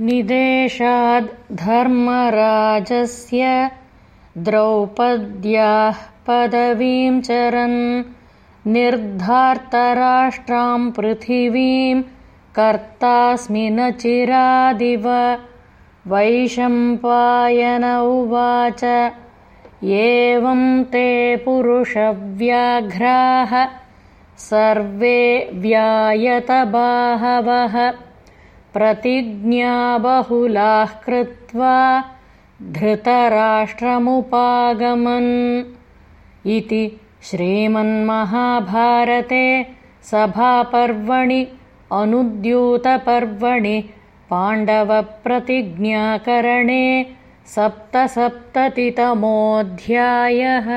निदेशाद् धर्मराजस्य द्रौपद्याः पदवीं चरन् निर्धार्तराष्ट्रां पृथिवीं कर्तास्मि न चिरादिव वैशम्पायन उवाच। एवं ते पुरुषव्याघ्राः सर्वे व्यायतबाहवः प्रतिज्ञाबहुलाः कृत्वा धृतराष्ट्रमुपागमन् इति श्रीमन्महाभारते सभापर्वणि अनुद्यूतपर्वणि पाण्डवप्रतिज्ञाकरणे सप्तसप्ततितमोऽध्यायः